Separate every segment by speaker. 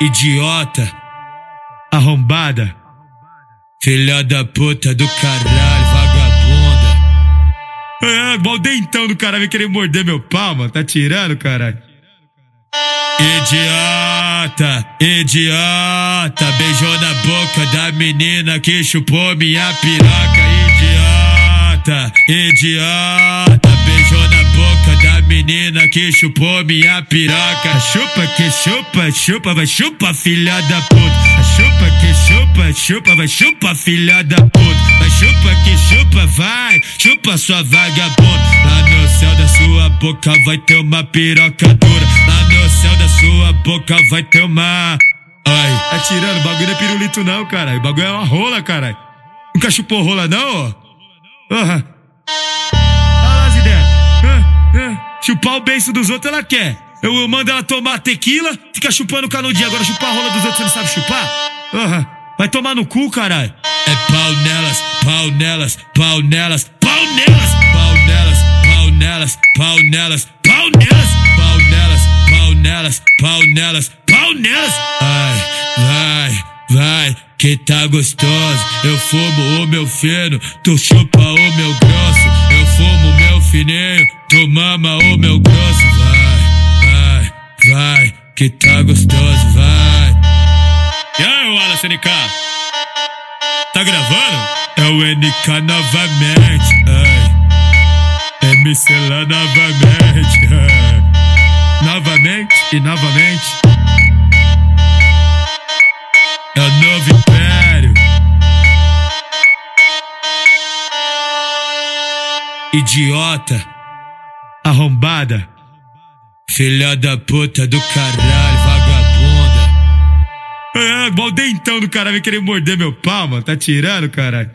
Speaker 1: idiota, arrombada, filha da puta do caralho, vagabunda. É, mal dentão do cara vai querer morder meu pau, mano. Tá tirando, caralho. Idiota, idiota, beijou na boca da menina que chupou minha piroca. Idiota, idiota, menina que chupou minha piroca. Chupa que chupa, chupa, vai chupa, filha da puta. Chupa que chupa, chupa, vai chupa, filha da puta. Vai chupa que chupa, vai, chupa sua vagabunda. Lá no céu da sua boca vai ter uma piroca dura. Lá no céu da sua boca vai ter uma. Ai, tá tirando, bagulho não é pirulito não, caralho. Bagulho é uma rola, caralho. Nunca chupou rola não, ó? Porra. Chupar o beiço dos outros ela quer. Eu mando ela tomar tequila, fica chupando canudinho. Agora chupar a rola dos outros você não sabe chupar? Porra. Vai tomar no cu, caralho. É pau nelas, pau nelas, pau nelas, pau nelas, pau nelas, pau nelas, pau nelas, pau nelas, pau nelas, pau nelas, pau nelas, pau nelas. Ai, vai, vai, que tá gostoso. Eu fumo o meu fino, tu chupa o meu grosso. Eu fumo o meu fininho, tu mama o meu grosso. Vai, vai, vai, que tá gostoso, vai. E aí, Wallace NK? Tá gravando? É o NK novamente, ai. MC lá novamente, ai. Novamente e novamente. Idiota, arrombada, filha da puta do caralho, vagabunda. É, mal dentão do cara vai querer morder meu pau, mano. Tá tirando, caralho.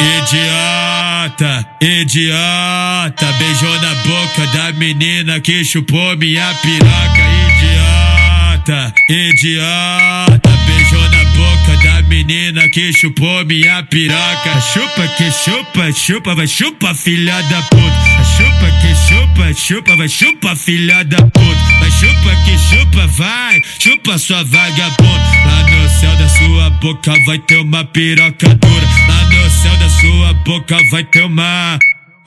Speaker 1: Idiota, idiota, beijou na boca da menina que chupou minha piroca. Idiota, idiota, menina que chupou minha piroca. Chupa que chupa, chupa, vai chupa, filha da puta. Chupa que chupa, chupa, vai chupa, filha da puta. Vai chupa que chupa, vai, chupa sua vagabunda. Lá no céu da sua boca vai ter uma piroca dura. Lá no céu da sua boca vai ter uma.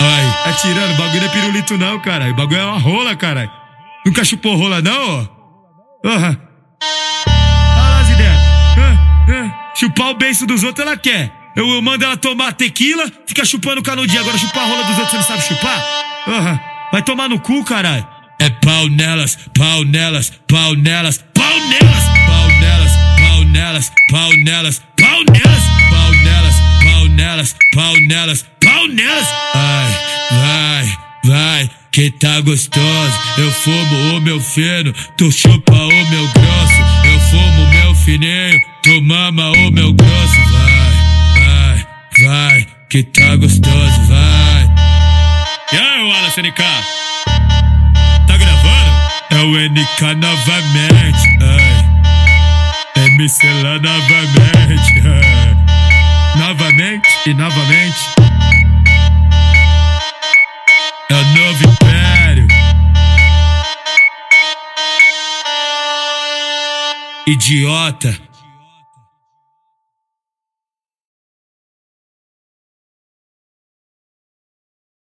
Speaker 1: Ai, tá tirando, bagulho não é pirulito não, caralho. Bagulho é uma rola, caralho. Nunca chupou rola não, ó? Porra. Chupar o beiço dos outros ela quer. Eu mando ela tomar tequila, fica chupando canudinho. Agora chupar a rola dos outros você não sabe chupar? Porra. Vai tomar no cu, caralho. É pau nelas, pau nelas, pau nelas, pau nelas, pau nelas, pau nelas, pau nelas, pau nelas, pau nelas, pau nelas, pau nelas, pau nelas. Ai, vai, vai, que tá gostoso. Eu fumo o meu fino, tu chupa o meu grosso. Fininho, tu mama o meu grosso. Vai, vai, vai, que tá gostoso, vai. E aí, Wallace NK? Tá gravando? É o NK novamente, ai. MC lá novamente, ai. Novamente e novamente. É Idiota.